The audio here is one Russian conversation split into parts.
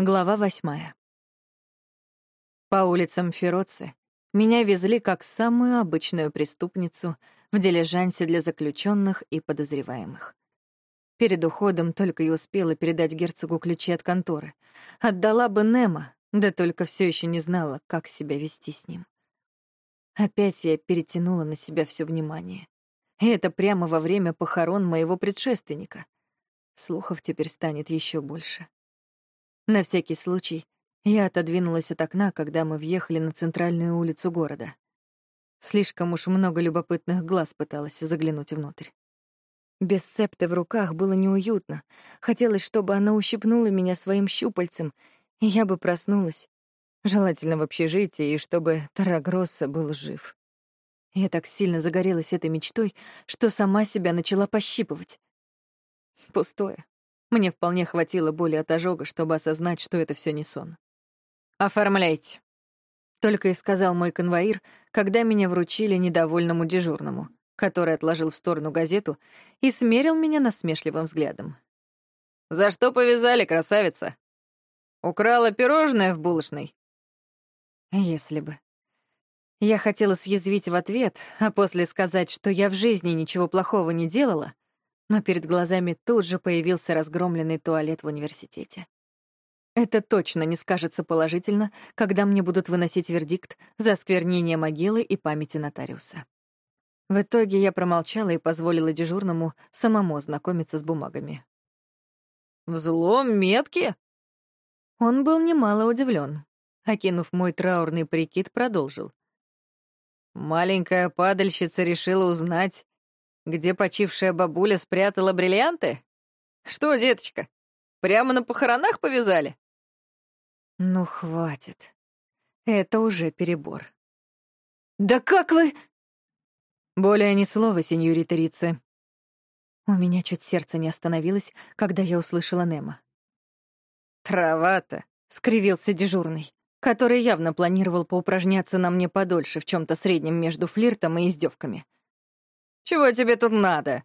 Глава восьмая. По улицам Фероцы меня везли как самую обычную преступницу в дилижансе для заключенных и подозреваемых. Перед уходом только и успела передать герцогу ключи от конторы. Отдала бы Немо, да только все еще не знала, как себя вести с ним. Опять я перетянула на себя все внимание. И это прямо во время похорон моего предшественника. Слухов теперь станет еще больше. На всякий случай я отодвинулась от окна, когда мы въехали на центральную улицу города. Слишком уж много любопытных глаз пыталась заглянуть внутрь. Без септы в руках было неуютно. Хотелось, чтобы она ущипнула меня своим щупальцем, и я бы проснулась. Желательно в общежитии, и чтобы Тарагросса был жив. Я так сильно загорелась этой мечтой, что сама себя начала пощипывать. Пустое. Мне вполне хватило боли от ожога, чтобы осознать, что это все не сон. «Оформляйте», — только и сказал мой конвоир, когда меня вручили недовольному дежурному, который отложил в сторону газету и смерил меня насмешливым взглядом. «За что повязали, красавица? Украла пирожное в булочной?» Если бы. Я хотела съязвить в ответ, а после сказать, что я в жизни ничего плохого не делала, но перед глазами тут же появился разгромленный туалет в университете. Это точно не скажется положительно, когда мне будут выносить вердикт за осквернение могилы и памяти нотариуса. В итоге я промолчала и позволила дежурному самому ознакомиться с бумагами. «Взлом метки?» Он был немало удивлен. Окинув мой траурный прикид, продолжил. «Маленькая падальщица решила узнать, где почившая бабуля спрятала бриллианты? Что, деточка, прямо на похоронах повязали? Ну, хватит. Это уже перебор. Да как вы... Более ни слова, сеньорита Рице. У меня чуть сердце не остановилось, когда я услышала Немо. «Трава-то», — скривился дежурный, который явно планировал поупражняться на мне подольше в чем то среднем между флиртом и издевками. Чего тебе тут надо?»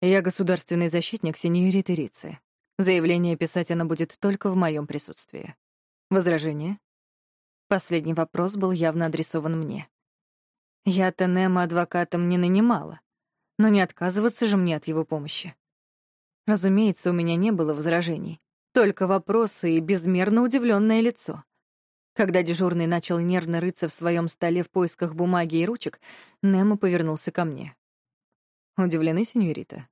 «Я государственный защитник сеньориты Рицы. Заявление писать она будет только в моем присутствии. Возражение?» Последний вопрос был явно адресован мне. Я Тенема адвокатом не нанимала, но не отказываться же мне от его помощи. Разумеется, у меня не было возражений, только вопросы и безмерно удивленное лицо. Когда дежурный начал нервно рыться в своем столе в поисках бумаги и ручек, Немо повернулся ко мне. «Удивлены, сеньорита?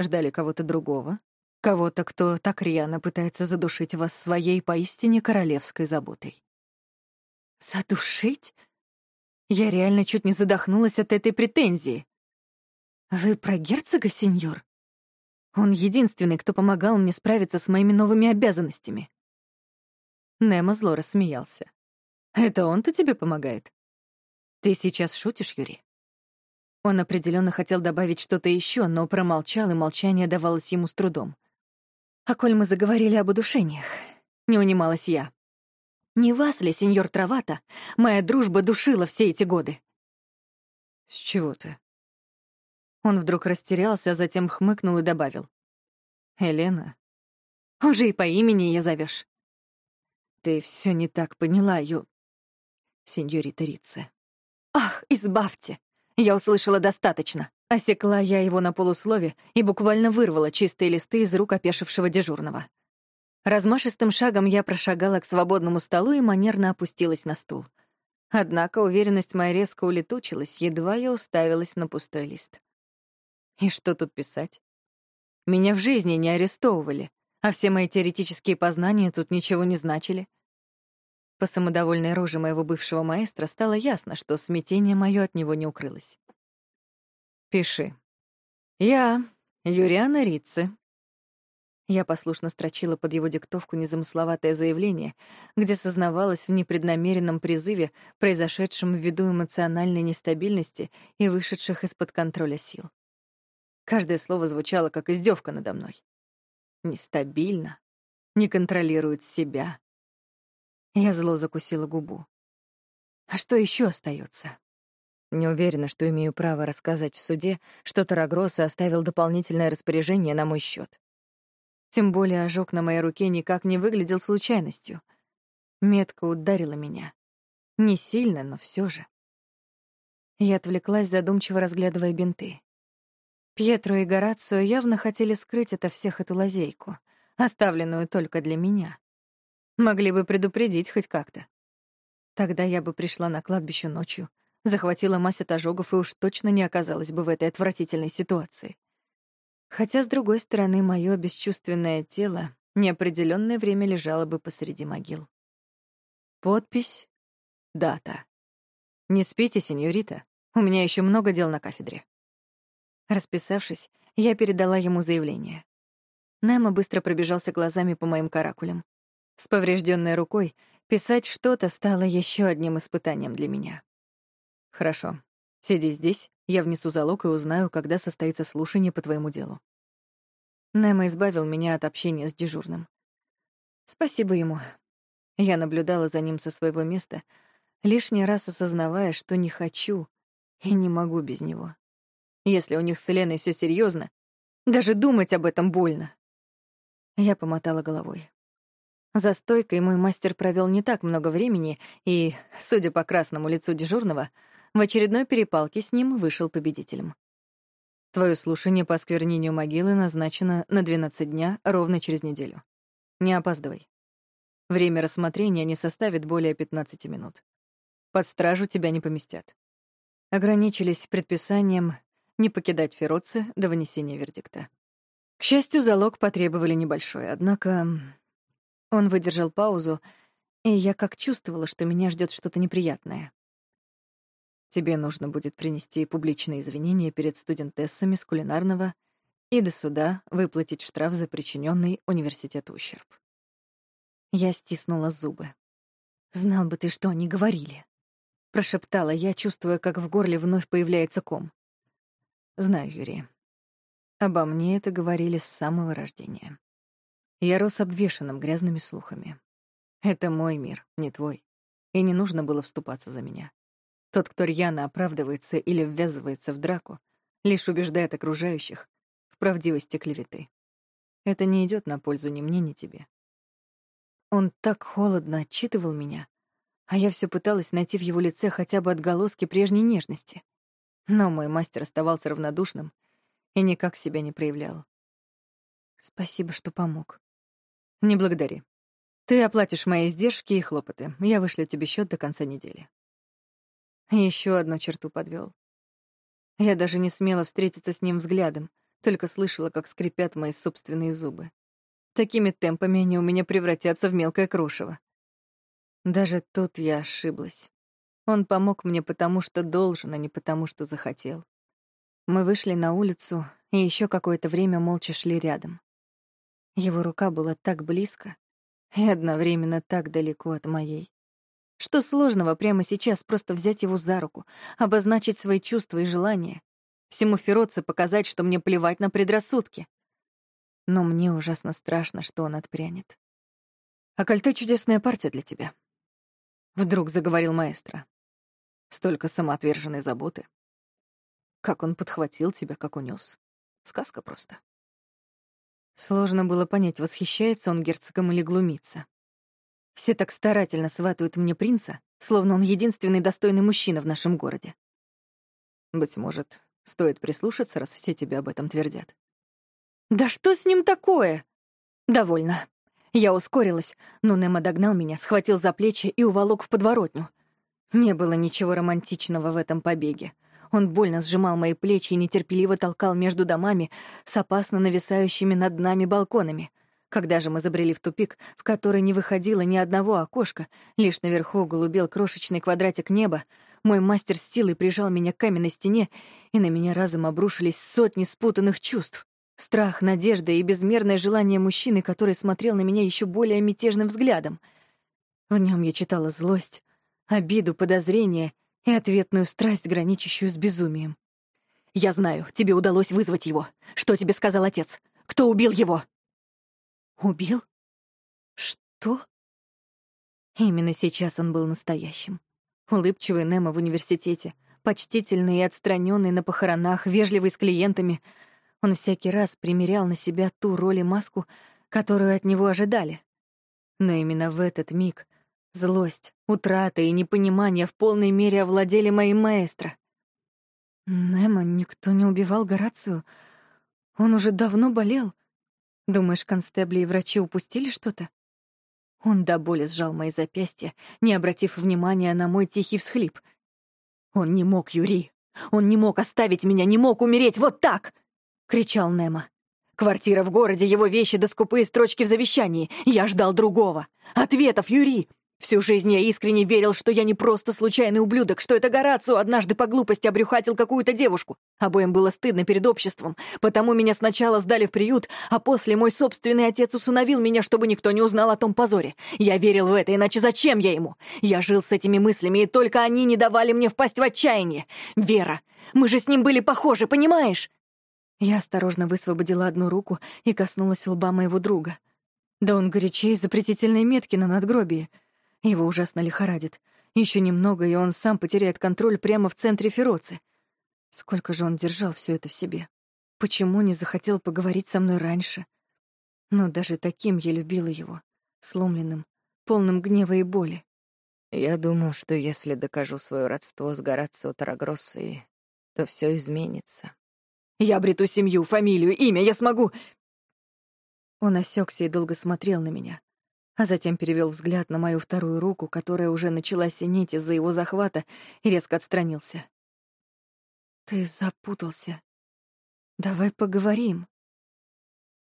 Ждали кого-то другого? Кого-то, кто так рьяно пытается задушить вас своей поистине королевской заботой?» «Задушить?» Я реально чуть не задохнулась от этой претензии. «Вы про герцога, сеньор? Он единственный, кто помогал мне справиться с моими новыми обязанностями». Немо зло рассмеялся. «Это он-то тебе помогает? Ты сейчас шутишь, Юрий?» Он определенно хотел добавить что-то еще, но промолчал, и молчание давалось ему с трудом. «А коль мы заговорили об удушениях», — не унималась я. «Не вас ли, сеньор Травата, моя дружба душила все эти годы?» «С чего ты?» Он вдруг растерялся, а затем хмыкнул и добавил. «Елена?» «Уже и по имени ее зовешь. Ты все не так поняла, Ю... Сеньорита Рице. Ах, избавьте! Я услышала достаточно. Осекла я его на полуслове и буквально вырвала чистые листы из рук опешившего дежурного. Размашистым шагом я прошагала к свободному столу и манерно опустилась на стул. Однако уверенность моя резко улетучилась, едва я уставилась на пустой лист. И что тут писать? Меня в жизни не арестовывали, а все мои теоретические познания тут ничего не значили. По самодовольной роже моего бывшего маэстро стало ясно, что смятение мое от него не укрылось. «Пиши. Я, Юриана Рице». Я послушно строчила под его диктовку незамысловатое заявление, где сознавалась в непреднамеренном призыве, произошедшем ввиду эмоциональной нестабильности и вышедших из-под контроля сил. Каждое слово звучало как издевка надо мной нестабильно, не контролирует себя. Я зло закусила губу. А что еще остается? Не уверена, что имею право рассказать в суде, что Тарагроса оставил дополнительное распоряжение на мой счет. Тем более ожог на моей руке никак не выглядел случайностью. Метка ударила меня. Не сильно, но все же. Я отвлеклась, задумчиво разглядывая бинты. Пьетро и Горацио явно хотели скрыть ото всех эту лазейку, оставленную только для меня. Могли бы предупредить хоть как-то. Тогда я бы пришла на кладбище ночью, захватила мазь от ожогов и уж точно не оказалась бы в этой отвратительной ситуации. Хотя, с другой стороны, мое бесчувственное тело неопределённое время лежало бы посреди могил. Подпись, дата. «Не спите, сеньорита. У меня еще много дел на кафедре». Расписавшись, я передала ему заявление. Немо быстро пробежался глазами по моим каракулям. С поврежденной рукой писать что-то стало еще одним испытанием для меня. «Хорошо. Сиди здесь, я внесу залог и узнаю, когда состоится слушание по твоему делу». Немо избавил меня от общения с дежурным. Спасибо ему. Я наблюдала за ним со своего места, лишний раз осознавая, что не хочу и не могу без него. Если у них с Еленой все серьезно, даже думать об этом больно. Я помотала головой. За стойкой мой мастер провел не так много времени и, судя по красному лицу дежурного, в очередной перепалке с ним вышел победителем. Твое слушание по осквернению могилы назначено на 12 дня ровно через неделю. Не опаздывай. Время рассмотрения не составит более 15 минут. Под стражу тебя не поместят. Ограничились предписанием не покидать Фероцы до вынесения вердикта. К счастью, залог потребовали небольшой, однако он выдержал паузу, и я как чувствовала, что меня ждет что-то неприятное. Тебе нужно будет принести публичные извинения перед студентессами с кулинарного и до суда выплатить штраф за причиненный университету ущерб. Я стиснула зубы. «Знал бы ты, что они говорили», — прошептала я, чувствуя, как в горле вновь появляется ком. «Знаю, Юрий. Обо мне это говорили с самого рождения. Я рос обвешанным грязными слухами. Это мой мир, не твой. И не нужно было вступаться за меня. Тот, кто рьяно оправдывается или ввязывается в драку, лишь убеждает окружающих в правдивости клеветы. Это не идет на пользу ни мне, ни тебе. Он так холодно отчитывал меня, а я все пыталась найти в его лице хотя бы отголоски прежней нежности. Но мой мастер оставался равнодушным и никак себя не проявлял. Спасибо, что помог. Не благодари. Ты оплатишь мои издержки и хлопоты. Я вышлю тебе счет до конца недели. Еще одну черту подвел. Я даже не смела встретиться с ним взглядом, только слышала, как скрипят мои собственные зубы. Такими темпами они у меня превратятся в мелкое крошево. Даже тут я ошиблась. Он помог мне потому, что должен, а не потому, что захотел. Мы вышли на улицу и еще какое-то время молча шли рядом. Его рука была так близко и одновременно так далеко от моей. Что сложного прямо сейчас просто взять его за руку, обозначить свои чувства и желания, всему Фероце показать, что мне плевать на предрассудки. Но мне ужасно страшно, что он отпрянет. «А кольте — чудесная партия для тебя», — вдруг заговорил маэстро. «Столько самоотверженной заботы. Как он подхватил тебя, как унес. Сказка просто». Сложно было понять, восхищается он герцогом или глумится. Все так старательно сватают мне принца, словно он единственный достойный мужчина в нашем городе. Быть может, стоит прислушаться, раз все тебе об этом твердят. «Да что с ним такое?» «Довольно». Я ускорилась, но Немо догнал меня, схватил за плечи и уволок в подворотню. Не было ничего романтичного в этом побеге. Он больно сжимал мои плечи и нетерпеливо толкал между домами с опасно нависающими над нами балконами. Когда же мы забрели в тупик, в который не выходило ни одного окошка, лишь наверху голубел крошечный квадратик неба, мой мастер с силой прижал меня к каменной стене, и на меня разом обрушились сотни спутанных чувств. Страх, надежда и безмерное желание мужчины, который смотрел на меня еще более мятежным взглядом. В нем я читала злость, обиду, подозрение — и ответную страсть, граничащую с безумием. «Я знаю, тебе удалось вызвать его. Что тебе сказал отец? Кто убил его?» «Убил? Что?» Именно сейчас он был настоящим. Улыбчивый Немо в университете, почтительный и отстраненный на похоронах, вежливый с клиентами. Он всякий раз примерял на себя ту роль и маску, которую от него ожидали. Но именно в этот миг злость, утрата и непонимание в полной мере овладели моим маэстро. Немо никто не убивал Горацию. Он уже давно болел. Думаешь, констебли и врачи упустили что-то? Он до боли сжал мои запястья, не обратив внимания на мой тихий всхлип. Он не мог, Юрий. Он не мог оставить меня, не мог умереть вот так! кричал Немо. Квартира в городе, его вещи да скупые строчки в завещании. Я ждал другого. Ответов, Юрий. Всю жизнь я искренне верил, что я не просто случайный ублюдок, что это Горацио однажды по глупости обрюхатил какую-то девушку. Обоим было стыдно перед обществом, потому меня сначала сдали в приют, а после мой собственный отец усыновил меня, чтобы никто не узнал о том позоре. Я верил в это, иначе зачем я ему? Я жил с этими мыслями, и только они не давали мне впасть в отчаяние. Вера, мы же с ним были похожи, понимаешь? Я осторожно высвободила одну руку и коснулась лба моего друга. Да он горячее запретительной метки на надгробии. Его ужасно лихорадит. Еще немного, и он сам потеряет контроль прямо в центре Фероцы. Сколько же он держал все это в себе? Почему не захотел поговорить со мной раньше? Но даже таким я любила его, сломленным, полным гнева и боли. Я думал, что если докажу свое родство с Горацио Тарагроссой, то все изменится. Я обрету семью, фамилию, имя, я смогу...» Он осекся и долго смотрел на меня, а затем перевел взгляд на мою вторую руку, которая уже начала синеть из-за его захвата, и резко отстранился. «Ты запутался. Давай поговорим».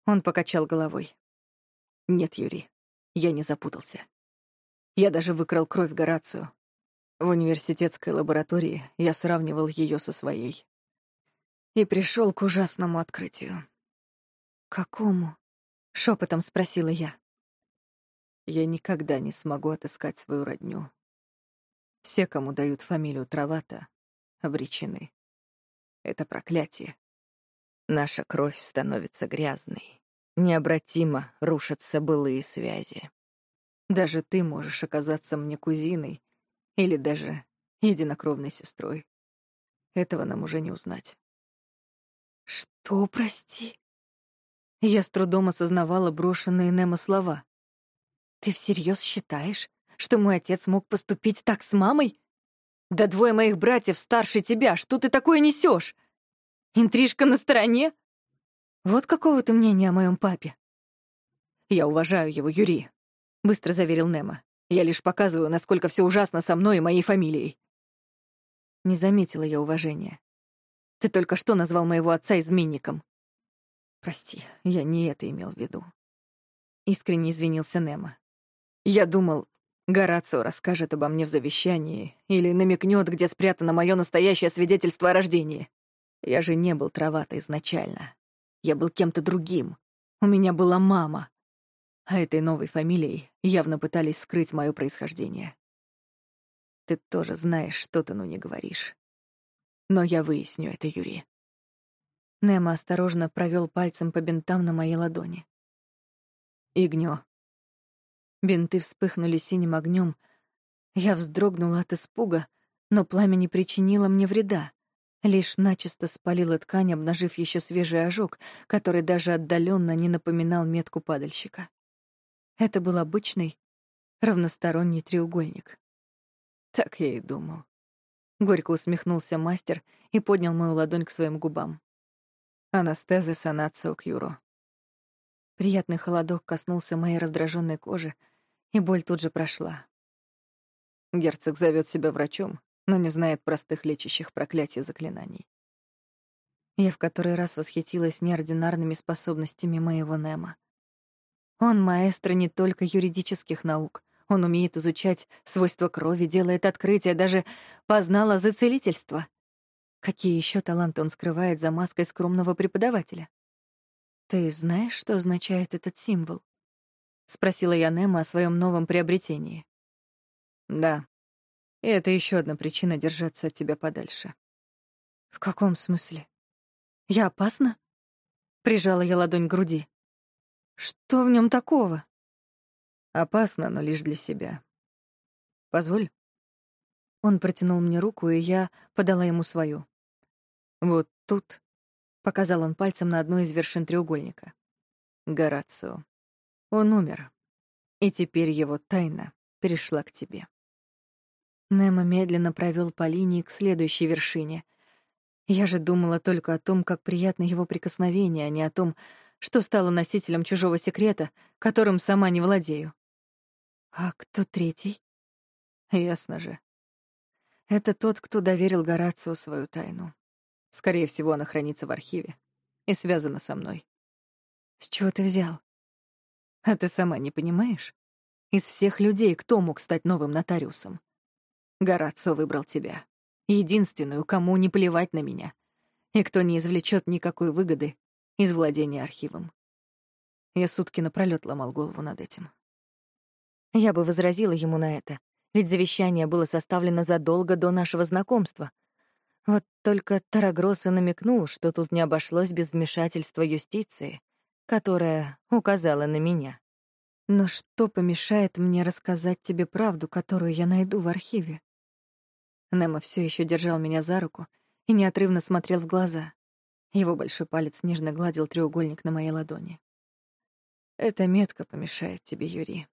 Он покачал головой. «Нет, Юрий, я не запутался. Я даже выкрал кровь Горацию. В университетской лаборатории я сравнивал ее со своей и пришел к ужасному открытию. «Какому?» — шепотом спросила я. «Я никогда не смогу отыскать свою родню. Все, кому дают фамилию Травата, обречены. Это проклятие. Наша кровь становится грязной. Необратимо рушатся былые связи. Даже ты можешь оказаться мне кузиной или даже единокровной сестрой. Этого нам уже не узнать. «Что, прости?» Я с трудом осознавала брошенные Немо слова. «Ты всерьез считаешь, что мой отец мог поступить так с мамой? Да двое моих братьев старше тебя, что ты такое несешь? Интрижка на стороне? Вот какого ты мнения о моем папе?» «Я уважаю его, Юрий», — быстро заверил Немо. «Я лишь показываю, насколько все ужасно со мной и моей фамилией». Не заметила я уважения. Ты только что назвал моего отца изменником. Прости, я не это имел в виду. Искренне извинился Немо. Я думал, Горацио расскажет обо мне в завещании или намекнет, где спрятано мое настоящее свидетельство о рождении. Я же не был Травата изначально. Я был кем-то другим. У меня была мама. А этой новой фамилией явно пытались скрыть мое происхождение. Ты тоже знаешь, что ты, ну, не говоришь. Но я выясню это, Юрий. Немо осторожно провел пальцем по бинтам на моей ладони. Игнё. Бинты вспыхнули синим огнем. Я вздрогнула от испуга, но пламя не причинило мне вреда, лишь начисто спалило ткань, обнажив еще свежий ожог, который даже отдаленно не напоминал метку падальщика. Это был обычный равносторонний треугольник. Так я и думал. Горько усмехнулся мастер и поднял мою ладонь к своим губам. Анастеза санацио кьюро. Приятный холодок коснулся моей раздраженной кожи, и боль тут же прошла. Герцог зовет себя врачом, но не знает простых лечащих проклятий и заклинаний. Я в который раз восхитилась неординарными способностями моего Нема. Он маэстро не только юридических наук, он умеет изучать свойства крови, делает открытия, даже познал азы целительства. Какие еще таланты он скрывает за маской скромного преподавателя? «Ты знаешь, что означает этот символ?» — спросила я Немо о своем новом приобретении. «Да. И это еще одна причина держаться от тебя подальше». «В каком смысле? Я опасна?» Прижала я ладонь к груди. «Что в нем такого?» Опасно, но лишь для себя. Позволь. Он протянул мне руку, и я подала ему свою. Вот тут, показал он пальцем на одну из вершин треугольника. Горацио. Он умер, и теперь его тайна перешла к тебе. Немо медленно провел по линии к следующей вершине. Я же думала только о том, как приятно его прикосновение, а не о том, что стала носителем чужого секрета, которым сама не владею. А кто третий? Ясно же. Это тот, кто доверил Горацио свою тайну. Скорее всего, она хранится в архиве и связана со мной. С чего ты взял? А ты сама не понимаешь? Из всех людей кто мог стать новым нотариусом? Горацио выбрал тебя. Единственную, кому не плевать на меня. И кто не извлечет никакой выгоды из владения архивом. Я сутки напролёт ломал голову над этим. Я бы возразила ему на это, ведь завещание было составлено задолго до нашего знакомства. Вот только Тарагроса намекнул, что тут не обошлось без вмешательства юстиции, которая указала на меня. Но что помешает мне рассказать тебе правду, которую я найду в архиве? Немо все еще держал меня за руку и неотрывно смотрел в глаза. Его большой палец нежно гладил треугольник на моей ладони. «Эта метка помешает тебе, Юрий».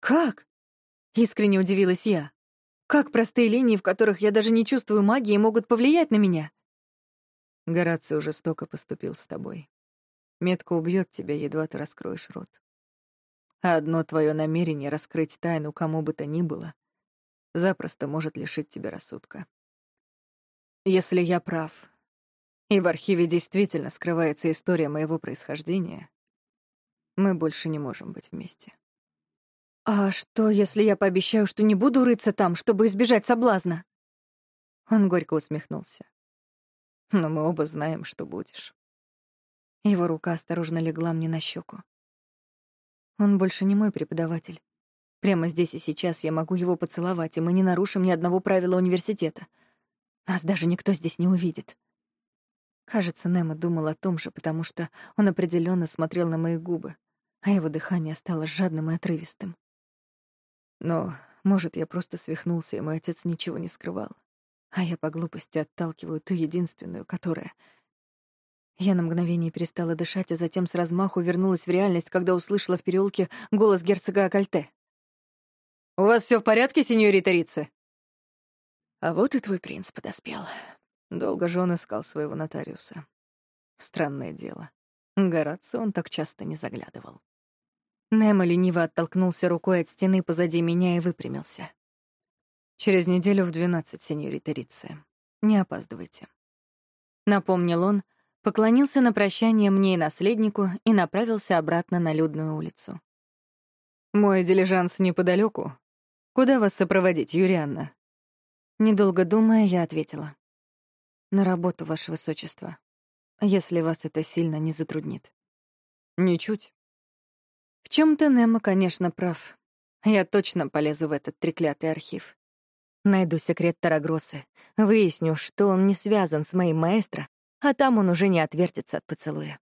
«Как?» — искренне удивилась я. «Как простые линии, в которых я даже не чувствую магии, могут повлиять на меня?» Гораций жестоко поступил с тобой. Метка убьет тебя, едва ты раскроешь рот. А одно твое намерение раскрыть тайну кому бы то ни было запросто может лишить тебя рассудка. Если я прав, и в архиве действительно скрывается история моего происхождения, мы больше не можем быть вместе. «А что, если я пообещаю, что не буду рыться там, чтобы избежать соблазна?» Он горько усмехнулся. «Но мы оба знаем, что будешь». Его рука осторожно легла мне на щеку. Он больше не мой преподаватель. Прямо здесь и сейчас я могу его поцеловать, и мы не нарушим ни одного правила университета. Нас даже никто здесь не увидит. Кажется, Немо думал о том же, потому что он определенно смотрел на мои губы, а его дыхание стало жадным и отрывистым. Но, может, я просто свихнулся, и мой отец ничего не скрывал. А я по глупости отталкиваю ту единственную, которая... Я на мгновение перестала дышать, а затем с размаху вернулась в реальность, когда услышала в переулке голос герцога Акальте. «У вас все в порядке, сеньорита Рице?» А вот и твой принц подоспел. Долго же он искал своего нотариуса. Странное дело. Горацио он так часто не заглядывал. Немо лениво оттолкнулся рукой от стены позади меня и выпрямился. «Через неделю в двенадцать, сеньорита Рице. Не опаздывайте». Напомнил он, поклонился на прощание мне и наследнику и направился обратно на людную улицу. «Мой дилижанс неподалеку. Куда вас сопроводить, Юрианна?» Недолго думая, я ответила. «На работу, Ваше Высочество, если вас это сильно не затруднит». «Ничуть». В чем то Немо, конечно, прав. Я точно полезу в этот треклятый архив. Найду секрет Тарагросы, выясню, что он не связан с моим маэстро, а там он уже не отвертится от поцелуя.